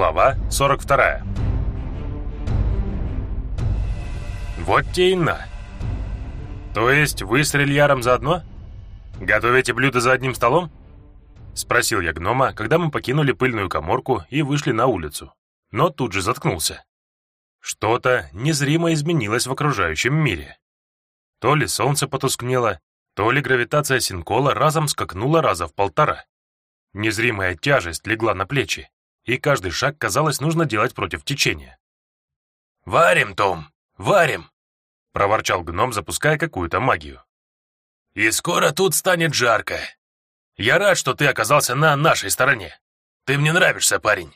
Глава 42 Вот те и на. То есть вы с Рильяром заодно? Готовите блюда за одним столом? Спросил я гнома, когда мы покинули пыльную коморку и вышли на улицу. Но тут же заткнулся. Что-то незримо изменилось в окружающем мире. То ли солнце потускнело, то ли гравитация Синкола разом скакнула раза в полтора. Незримая тяжесть легла на плечи, и каждый шаг, казалось, нужно делать против течения. «Варим, Том, варим!» — проворчал гном, запуская какую-то магию. «И скоро тут станет жарко. Я рад, что ты оказался на нашей стороне. Ты мне нравишься, парень».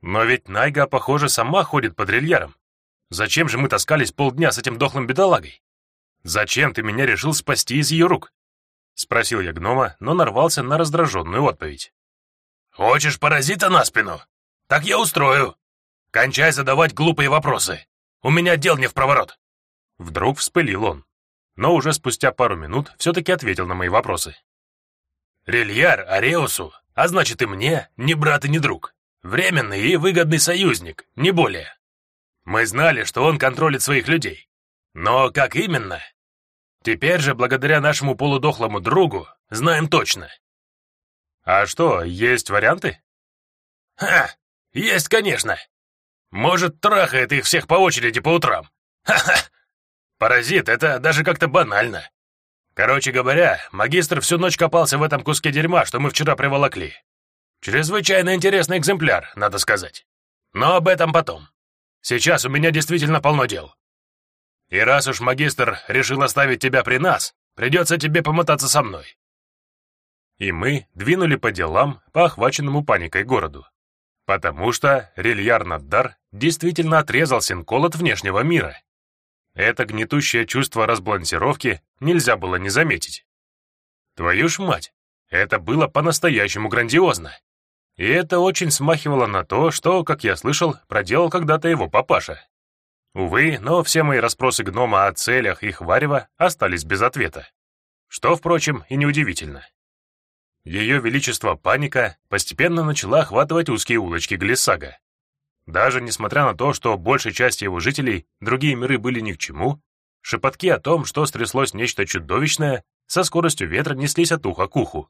Но ведь Найга, похоже, сама ходит под рельяром. Зачем же мы таскались полдня с этим дохлым бедолагой? Зачем ты меня решил спасти из ее рук? Спросил я гнома, но нарвался на раздраженную отповедь. «Хочешь паразита на спину? Так я устрою. Кончай задавать глупые вопросы. У меня дел не в проворот». Вдруг вспылил он, но уже спустя пару минут все-таки ответил на мои вопросы. «Рельяр Ареусу, а значит и мне, ни брат и ни друг. Временный и выгодный союзник, не более. Мы знали, что он контролит своих людей. Но как именно, Теперь же, благодаря нашему полудохлому другу, знаем точно. А что, есть варианты? Ха, есть, конечно. Может, трахает их всех по очереди по утрам. Ха-ха. Паразит, это даже как-то банально. Короче говоря, магистр всю ночь копался в этом куске дерьма, что мы вчера приволокли. Чрезвычайно интересный экземпляр, надо сказать. Но об этом потом. Сейчас у меня действительно полно дел. И раз уж магистр решил оставить тебя при нас, придется тебе помотаться со мной». И мы двинули по делам по охваченному паникой городу. Потому что Рильяр Наддар действительно отрезал Синкол от внешнего мира. Это гнетущее чувство разбалансировки нельзя было не заметить. Твою ж мать, это было по-настоящему грандиозно. И это очень смахивало на то, что, как я слышал, проделал когда-то его папаша. Увы, но все мои расспросы гнома о целях их варева остались без ответа. Что, впрочем, и неудивительно. Ее величество паника постепенно начала охватывать узкие улочки Глиссага. Даже несмотря на то, что большей части его жителей другие миры были ни к чему, шепотки о том, что стряслось нечто чудовищное, со скоростью ветра неслись от уха к уху.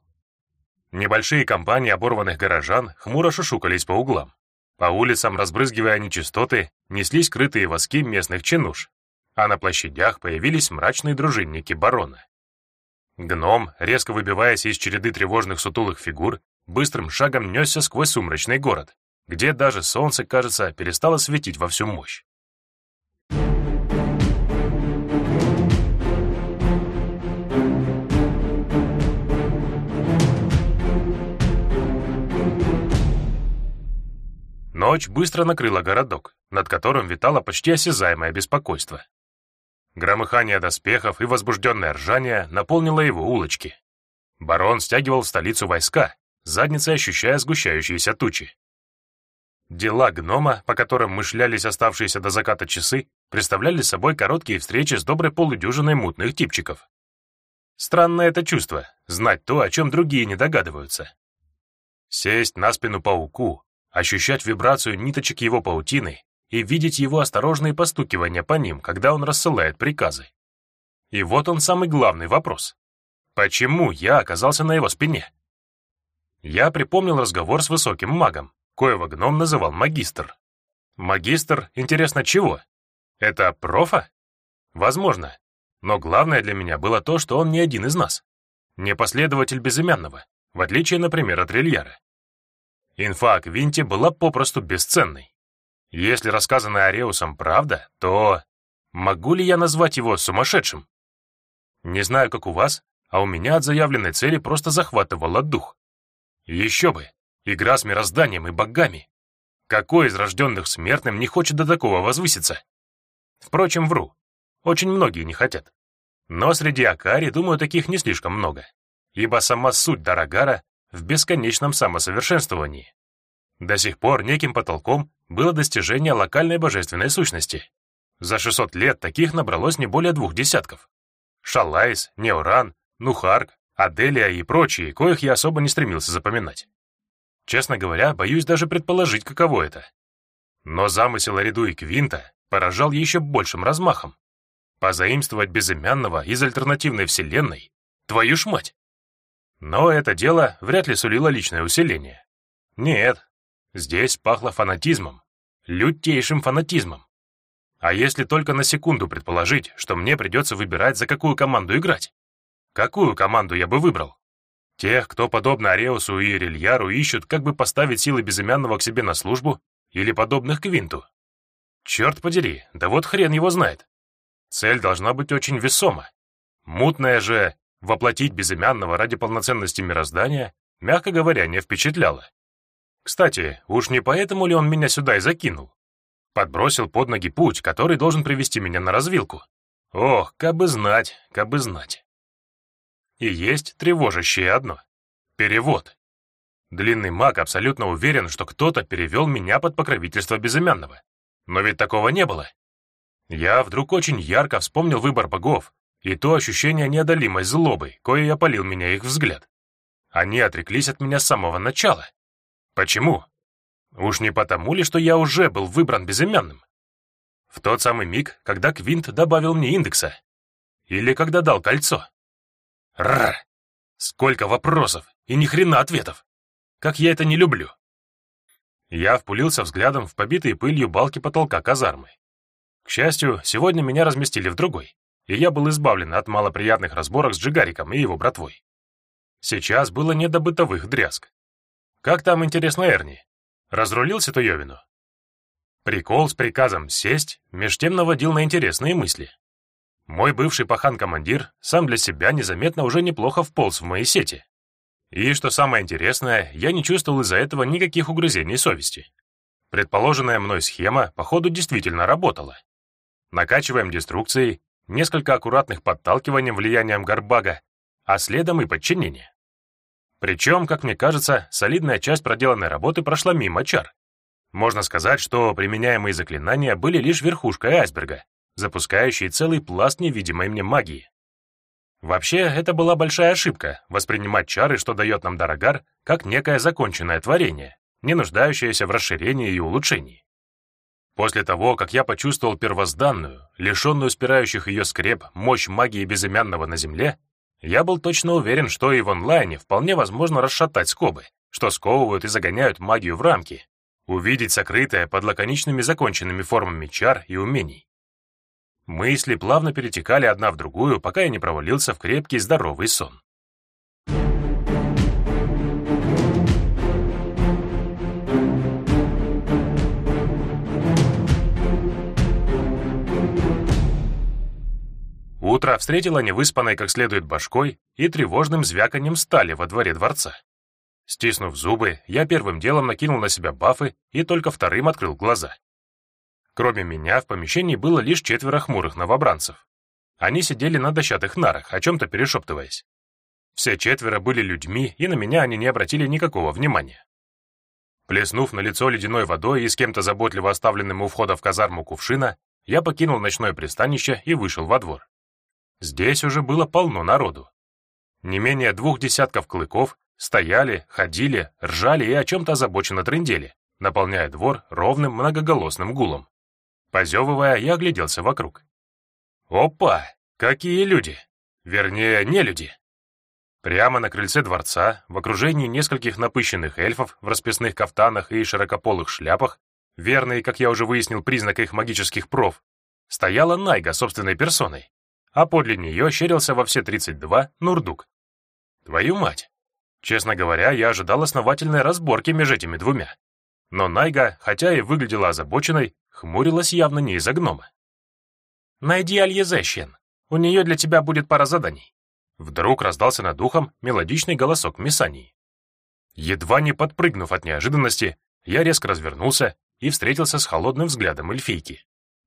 Небольшие компании оборванных горожан хмуро шушукались по углам. По улицам, разбрызгивая нечистоты, неслись крытые воски местных чинуш, а на площадях появились мрачные дружинники барона. Гном, резко выбиваясь из череды тревожных сутулых фигур, быстрым шагом несся сквозь сумрачный город, где даже солнце, кажется, перестало светить во всю мощь. Ночь быстро накрыла городок, над которым витало почти осязаемое беспокойство. Громыхание доспехов и возбужденное ржание наполнило его улочки. Барон стягивал в столицу войска, задницей ощущая сгущающиеся тучи. Дела гнома, по которым мы шлялись оставшиеся до заката часы, представляли собой короткие встречи с доброй полудюжиной мутных типчиков. Странное это чувство — знать то, о чем другие не догадываются. Сесть на спину пауку, ощущать вибрацию ниточек его паутины и видеть его осторожные постукивания по ним, когда он рассылает приказы. И вот он самый главный вопрос. Почему я оказался на его спине? Я припомнил разговор с высоким магом, коего гном называл магистр. Магистр, интересно, чего? Это профа? Возможно. Но главное для меня было то, что он не один из нас. Не последователь безымянного, в отличие, например, от Рильяра. Инфа о Квинте была попросту бесценной. Если рассказанное Ареусом правда, то могу ли я назвать его сумасшедшим? Не знаю, как у вас, а у меня от заявленной цели просто захватывало дух. Еще бы, игра с мирозданием и богами. Какой из рожденных смертным не хочет до такого возвыситься? Впрочем, вру. Очень многие не хотят. Но среди Акари, думаю, таких не слишком много. Ибо сама суть Дарагара в бесконечном самосовершенствовании. До сих пор неким потолком было достижение локальной божественной сущности. За 600 лет таких набралось не более двух десятков. Шалайс, Неоран, Нухарк, Аделия и прочие, коих я особо не стремился запоминать. Честно говоря, боюсь даже предположить, каково это. Но замысел Ариду и Квинта поражал еще большим размахом. Позаимствовать безымянного из альтернативной вселенной? Твою ж мать! Но это дело вряд ли сулило личное усиление. Нет, здесь пахло фанатизмом, лютейшим фанатизмом. А если только на секунду предположить, что мне придется выбирать, за какую команду играть? Какую команду я бы выбрал? Тех, кто, подобно Ареусу и Рильяру, ищут, как бы поставить силы безымянного к себе на службу, или подобных Квинту? Черт подери, да вот хрен его знает. Цель должна быть очень весома. Мутная же воплотить безымянного ради полноценности мироздания, мягко говоря, не впечатляло. Кстати, уж не поэтому ли он меня сюда и закинул? Подбросил под ноги путь, который должен привести меня на развилку. Ох, как бы знать, как бы знать. И есть тревожащее одно. Перевод. Длинный маг абсолютно уверен, что кто-то перевел меня под покровительство безымянного. Но ведь такого не было. Я вдруг очень ярко вспомнил выбор богов и то ощущение неодолимой злобы, кое опалил меня их взгляд. Они отреклись от меня с самого начала. Почему? Уж не потому ли, что я уже был выбран безымянным? В тот самый миг, когда Квинт добавил мне индекса. Или когда дал кольцо. Рр! Сколько вопросов и ни хрена ответов. Как я это не люблю. Я впулился взглядом в побитые пылью балки потолка казармы. К счастью, сегодня меня разместили в другой, и я был избавлен от малоприятных разборок с Джигариком и его братвой. Сейчас было не до бытовых дрязг. Как там, интересно, Эрни? Разрулил Ситуевину? Прикол с приказом сесть меж тем наводил на интересные мысли. Мой бывший пахан-командир сам для себя незаметно уже неплохо вполз в мои сети. И, что самое интересное, я не чувствовал из-за этого никаких угрызений совести. Предположенная мной схема, походу, действительно работала. Накачиваем деструкцией, несколько аккуратных подталкиванием влиянием Гарбага, а следом и подчинение. Причем, как мне кажется, солидная часть проделанной работы прошла мимо чар. Можно сказать, что применяемые заклинания были лишь верхушкой айсберга, запускающей целый пласт невидимой мне магии. Вообще, это была большая ошибка — воспринимать чары, что дает нам Дарагар, как некое законченное творение, не нуждающееся в расширении и улучшении. После того, как я почувствовал первозданную, лишенную спирающих ее скреп, мощь магии безымянного на земле, я был точно уверен, что и в онлайне вполне возможно расшатать скобы, что сковывают и загоняют магию в рамки, увидеть сокрытое под лаконичными законченными формами чар и умений. Мысли плавно перетекали одна в другую, пока я не провалился в крепкий здоровый сон. Утро встретило невыспанной как следует башкой и тревожным звяканием стали во дворе дворца. Стиснув зубы, я первым делом накинул на себя бафы и только вторым открыл глаза. Кроме меня, в помещении было лишь четверо хмурых новобранцев. Они сидели на дощатых нарах, о чем-то перешептываясь. Все четверо были людьми, и на меня они не обратили никакого внимания. Плеснув на лицо ледяной водой и с кем-то заботливо оставленным у входа в казарму кувшина, я покинул ночное пристанище и вышел во двор. Здесь уже было полно народу. Не менее двух десятков клыков стояли, ходили, ржали и о чем-то озабоченно трындели, наполняя двор ровным многоголосным гулом. Позевывая, я огляделся вокруг. Опа! Какие люди! Вернее, не люди. Прямо на крыльце дворца, в окружении нескольких напыщенных эльфов в расписных кафтанах и широкополых шляпах, верный, как я уже выяснил, признак их магических проф, стояла Найга собственной персоной, а подле нее щерился во все 32 Нурдук. Твою мать! Честно говоря, я ожидал основательной разборки между этими двумя. Но Найга, хотя и выглядела озабоченной, хмурилась явно не из-за гнома. «Найди Альезещен. У нее для тебя будет пара заданий». Вдруг раздался над ухом мелодичный голосок Мисании. Едва не подпрыгнув от неожиданности, я резко развернулся и встретился с холодным взглядом эльфийки.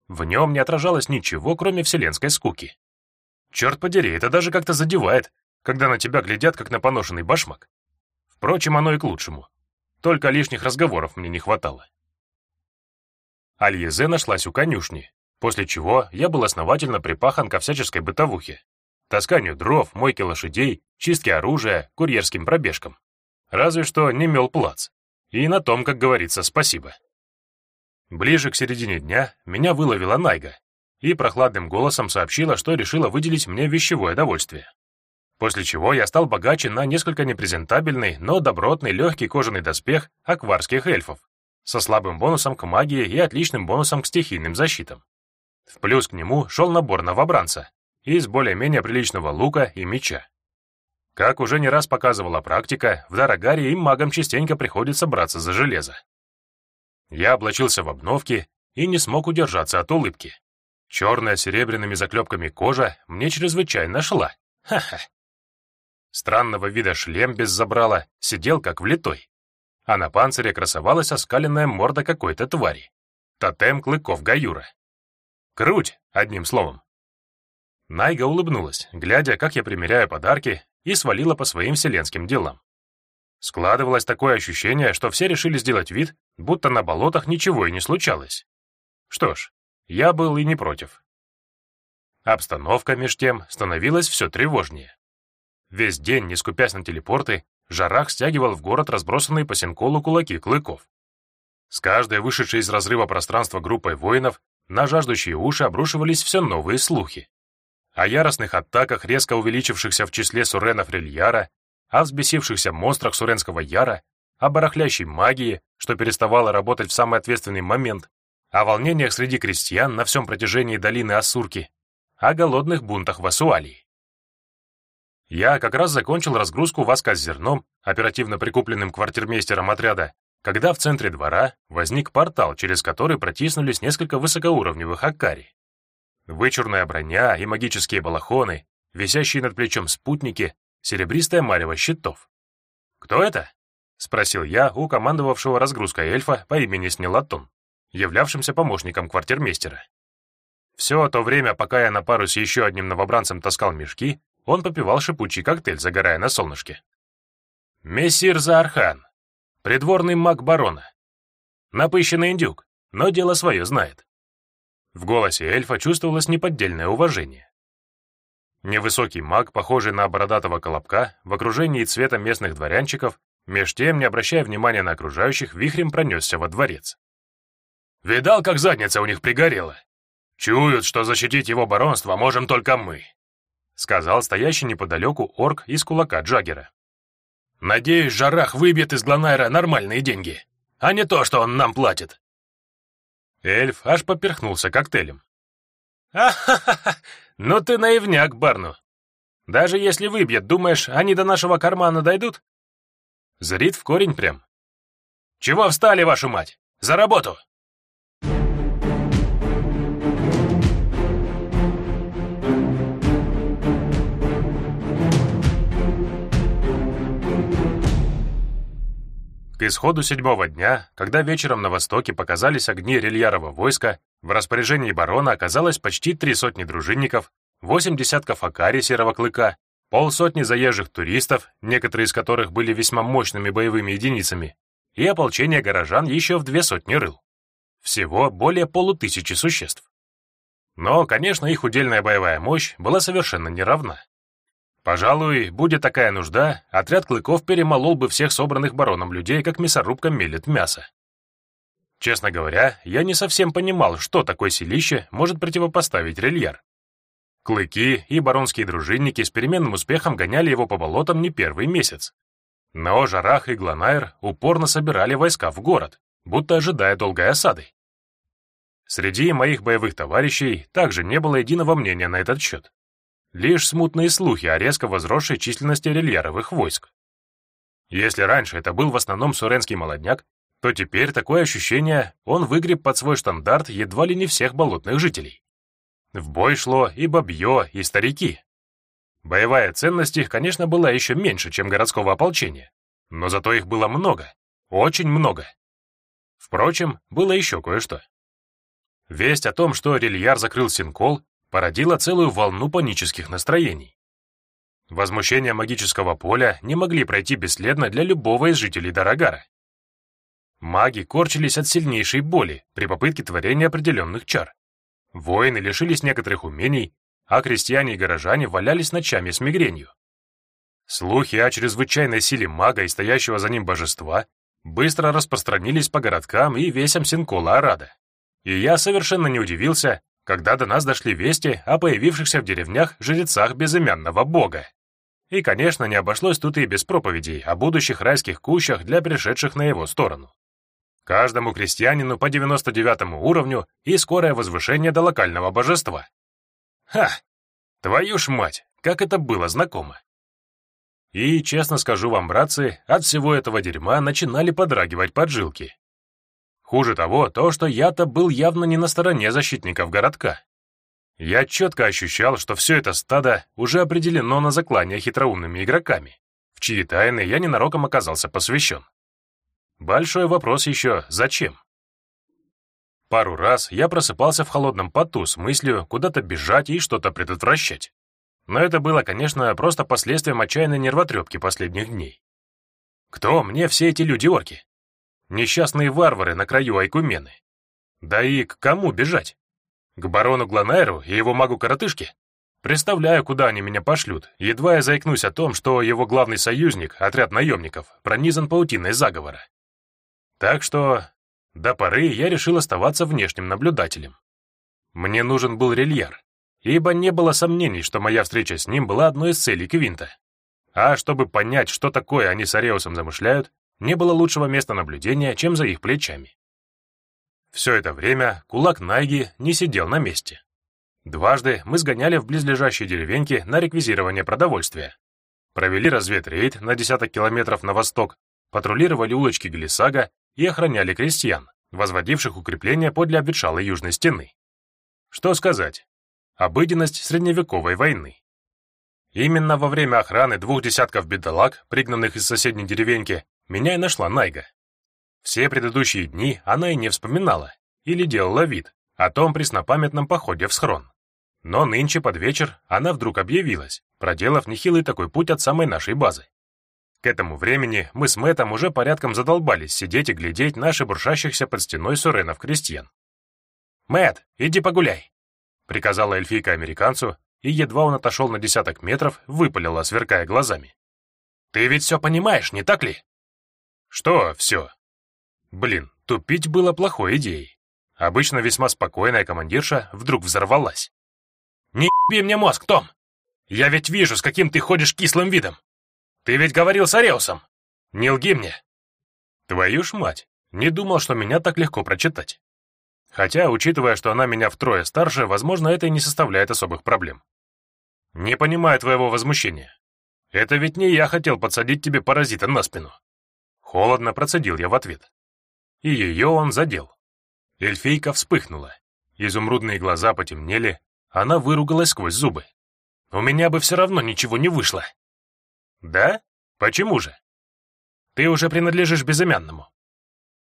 В нем не отражалось ничего, кроме вселенской скуки. Черт подери, это даже как-то задевает, когда на тебя глядят, как на поношенный башмак. Впрочем, оно и к лучшему. Только лишних разговоров мне не хватало. Альезе нашлась у конюшни, после чего я был основательно припахан ко всяческой бытовухе. Тасканию дров, мойке лошадей, чистке оружия, курьерским пробежкам. Разве что не мел плац. И на том, как говорится, спасибо. Ближе к середине дня меня выловила Найга и прохладным голосом сообщила, что решила выделить мне вещевое довольствие. После чего я стал богаче на несколько непрезентабельный, но добротный легкий кожаный доспех акварских эльфов со слабым бонусом к магии и отличным бонусом к стихийным защитам. В плюс к нему шел набор новобранца из более-менее приличного лука и меча. Как уже не раз показывала практика, в Дарагаре им магам частенько приходится браться за железо. Я облачился в обновки и не смог удержаться от улыбки. Черная с серебряными заклепками кожа мне чрезвычайно шла. Ха-ха. Странного вида шлем без забрала сидел как влитой, а на панцире красовалась оскаленная морда какой-то твари. Тотем клыков Гаюра. Круть, одним словом. Найга улыбнулась, глядя, как я примеряю подарки, и свалила по своим вселенским делам. Складывалось такое ощущение, что все решили сделать вид, будто на болотах ничего и не случалось. Что ж, я был и не против. Обстановка меж тем становилась все тревожнее. Весь день, не скупясь на телепорты, Жарах стягивал в город разбросанные по Синколу кулаки клыков. С каждой вышедшей из разрыва пространства группой воинов на жаждущие уши обрушивались все новые слухи. О яростных атаках, резко увеличившихся в числе суренов Рельяра, о взбесившихся монстрах Суренского Яра, о барахлящей магии, что переставала работать в самый ответственный момент, о волнениях среди крестьян на всем протяжении долины Ассурки, о голодных бунтах в Асуалии. Я как раз закончил разгрузку воска с зерном, оперативно прикупленным квартирмейстером отряда, когда в центре двора возник портал, через который протиснулись несколько высокоуровневых акари. Вычурная броня и магические балахоны, висящие над плечом спутники, серебристая марево щитов. «Кто это?» — спросил я у командовавшего разгрузкой эльфа по имени Снелатон, являвшимся помощником квартирмейстера. Все то время, пока я на пару с еще одним новобранцем таскал мешки, он попивал шипучий коктейль, загорая на солнышке. «Мессир Заархан, придворный маг барона. Напыщенный индюк, но дело свое знает». В голосе эльфа чувствовалось неподдельное уважение. Невысокий маг, похожий на бородатого колобка, в окружении цвета местных дворянчиков, меж тем, не обращая внимания на окружающих, вихрем пронесся во дворец. «Видал, как задница у них пригорела? Чуют, что защитить его баронство можем только мы», сказал стоящий неподалеку орк из кулака Джаггера. «Надеюсь, Жарах выбьет из Гланайра нормальные деньги, а не то, что он нам платит». Эльф аж поперхнулся коктейлем. «А-ха-ха! Ну ты наивняк, Барну! Даже если выбьет, думаешь, они до нашего кармана дойдут?» Зрит в корень прям. «Чего встали, вашу мать? За работу!» К исходу седьмого дня, когда вечером на востоке показались огни рельярова войска, в распоряжении барона оказалось почти три сотни дружинников, восемь десятков акари серого клыка, полсотни заезжих туристов, некоторые из которых были весьма мощными боевыми единицами, и ополчение горожан еще в две сотни рыл. Всего более полутысячи существ. Но, конечно, их удельная боевая мощь была совершенно неравна. Пожалуй, будет такая нужда, отряд клыков перемолол бы всех собранных бароном людей, как мясорубка мелет мясо. Честно говоря, я не совсем понимал, что такое селище может противопоставить рельяр. Клыки и баронские дружинники с переменным успехом гоняли его по болотам не первый месяц. Но Жарах и Гланайр упорно собирали войска в город, будто ожидая долгой осады. Среди моих боевых товарищей также не было единого мнения на этот счет лишь смутные слухи о резко возросшей численности рельяровых войск. Если раньше это был в основном суренский молодняк, то теперь такое ощущение он выгреб под свой штандарт едва ли не всех болотных жителей. В бой шло и бабье, и старики. Боевая ценность их, конечно, была еще меньше, чем городского ополчения, но зато их было много, очень много. Впрочем, было еще кое-что. Весть о том, что Рильяр закрыл Синкол, породила целую волну панических настроений. Возмущения магического поля не могли пройти бесследно для любого из жителей Дарагара. Маги корчились от сильнейшей боли при попытке творения определенных чар. Воины лишились некоторых умений, а крестьяне и горожане валялись ночами с мигренью. Слухи о чрезвычайной силе мага и стоящего за ним божества быстро распространились по городкам и весям Синкола-Арада. И я совершенно не удивился, когда до нас дошли вести о появившихся в деревнях жрецах безымянного бога. И, конечно, не обошлось тут и без проповедей о будущих райских кущах для пришедших на его сторону. Каждому крестьянину по 99 уровню и скорое возвышение до локального божества. Ха! Твою ж мать, как это было знакомо. И, честно скажу вам, братцы, от всего этого дерьма начинали подрагивать поджилки. Хуже того, то, что я-то был явно не на стороне защитников городка. Я четко ощущал, что все это стадо уже определено на заклание хитроумными игроками, в чьи тайны я ненароком оказался посвящен. Большой вопрос еще «зачем?». Пару раз я просыпался в холодном поту с мыслью куда-то бежать и что-то предотвращать. Но это было, конечно, просто последствием отчаянной нервотрепки последних дней. Кто мне все эти люди-орки? Несчастные варвары на краю Айкумены. Да и к кому бежать? К барону Гланайру и его магу-коротышке? Представляю, куда они меня пошлют, едва я заикнусь о том, что его главный союзник, отряд наемников, пронизан паутиной заговора. Так что до поры я решил оставаться внешним наблюдателем. Мне нужен был рельяр, ибо не было сомнений, что моя встреча с ним была одной из целей Квинта. А чтобы понять, что такое они с Ареусом замышляют, не было лучшего места наблюдения, чем за их плечами. Все это время кулак Найги не сидел на месте. Дважды мы сгоняли в близлежащие деревеньки на реквизирование продовольствия. Провели разведрейд на десяток километров на восток, патрулировали улочки Глиссага и охраняли крестьян, возводивших укрепления подле обветшалой южной стены. Что сказать? Обыденность средневековой войны. Именно во время охраны двух десятков бедолаг, пригнанных из соседней деревеньки, меня и нашла Найга. Все предыдущие дни она и не вспоминала, или делала вид, о том преснопамятном походе в схрон. Но нынче под вечер она вдруг объявилась, проделав нехилый такой путь от самой нашей базы. К этому времени мы с Мэтом уже порядком задолбались сидеть и глядеть на шебуршащихся под стеной суренов крестьян. «Мэт, иди погуляй!» — приказала эльфийка американцу, и едва он отошел на десяток метров, выпалила, сверкая глазами. «Ты ведь все понимаешь, не так ли?» Что все? Блин, тупить было плохой идеей. Обычно весьма спокойная командирша вдруг взорвалась. «Не еби мне мозг, Том! Я ведь вижу, с каким ты ходишь кислым видом! Ты ведь говорил с Ареусом! Не лги мне!» Твою ж мать, не думал, что меня так легко прочитать. Хотя, учитывая, что она меня втрое старше, возможно, это и не составляет особых проблем. Не понимаю твоего возмущения. Это ведь не я хотел подсадить тебе паразита на спину. Холодно процедил я в ответ. И ее он задел. Эльфийка вспыхнула. Изумрудные глаза потемнели, она выругалась сквозь зубы. «У меня бы все равно ничего не вышло». «Да? Почему же?» «Ты уже принадлежишь безымянному».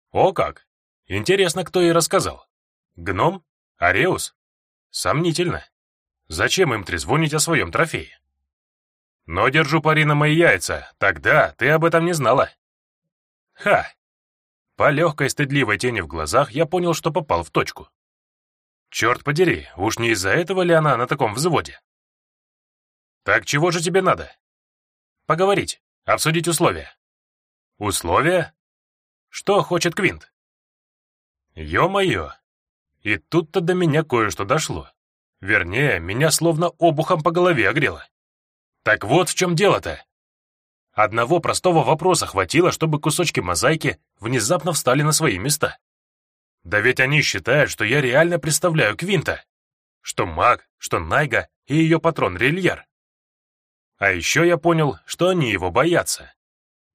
«О как! Интересно, кто ей рассказал. Гном? Ареус? Сомнительно. Зачем им трезвонить о своем трофее?» «Но держу пари на мои яйца. Тогда ты об этом не знала». Ха! По легкой стыдливой тени в глазах я понял, что попал в точку. Черт подери, уж не из-за этого ли она на таком взводе? Так чего же тебе надо? Поговорить, обсудить условия. Условия? Что хочет Квинт? Ё-моё! И тут-то до меня кое-что дошло. Вернее, меня словно обухом по голове огрело. Так вот в чем дело-то. Одного простого вопроса хватило, чтобы кусочки мозаики внезапно встали на свои места. Да ведь они считают, что я реально представляю Квинта. Что маг, что Найга и ее патрон Рильяр. А еще я понял, что они его боятся.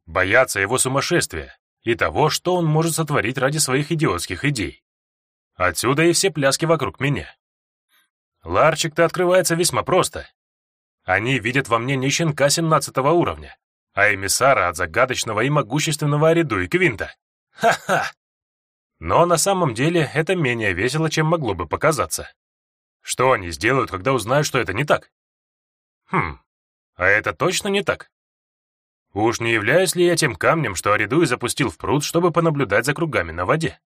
Боятся его сумасшествия и того, что он может сотворить ради своих идиотских идей. Отсюда и все пляски вокруг меня. Ларчик-то открывается весьма просто. Они видят во мне не щенка 17 уровня, а эмиссара от загадочного и могущественного Ариду и Квинта. Ха-ха! Но на самом деле это менее весело, чем могло бы показаться. Что они сделают, когда узнают, что это не так? Хм, а это точно не так? Уж не являюсь ли я тем камнем, что Ариду и запустил в пруд, чтобы понаблюдать за кругами на воде?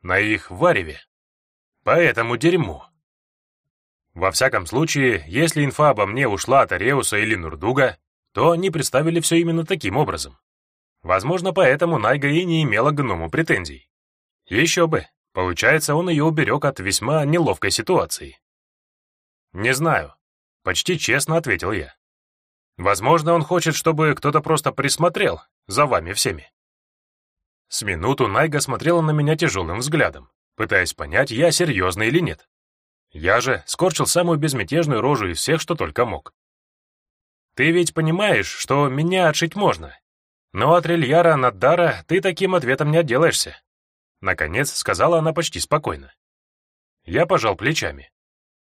На их вареве. По этому дерьму. Во всяком случае, если инфа обо мне ушла от Ареуса или Нурдуга, то они представили все именно таким образом. Возможно, поэтому Найга и не имела к гному претензий. Еще бы, получается, он ее уберег от весьма неловкой ситуации. «Не знаю», — почти честно ответил я. «Возможно, он хочет, чтобы кто-то просто присмотрел за вами всеми». С минуту Найга смотрела на меня тяжелым взглядом, пытаясь понять, я серьезный или нет. Я же скорчил самую безмятежную рожу из всех, что только мог. «Ты ведь понимаешь, что меня отшить можно, но от Рильяра Наддара ты таким ответом не отделаешься», наконец сказала она почти спокойно. Я пожал плечами.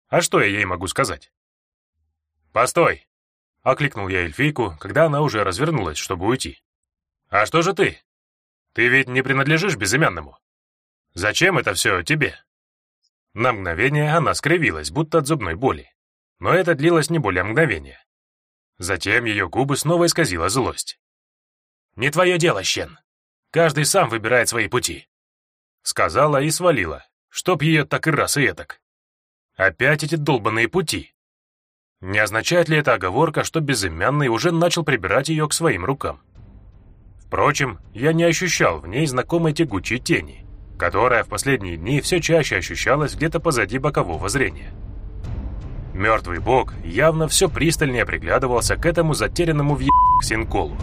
А что я ей могу сказать? «Постой!» — окликнул я эльфийку, когда она уже развернулась, чтобы уйти. «А что же ты? Ты ведь не принадлежишь безымянному. Зачем это все тебе?» На мгновение она скривилась, будто от зубной боли. Но это длилось не более мгновения. Затем ее губы снова исказила злость. «Не твое дело, Щен. Каждый сам выбирает свои пути», — сказала и свалила, чтоб ее так и раз и этак. Опять эти долбанные пути. Не означает ли это оговорка, что безымянный уже начал прибирать ее к своим рукам? Впрочем, я не ощущал в ней знакомой тягучей тени, которая в последние дни все чаще ощущалась где-то позади бокового зрения. Мертвый бог явно все пристальнее приглядывался к этому затерянному в Синколу.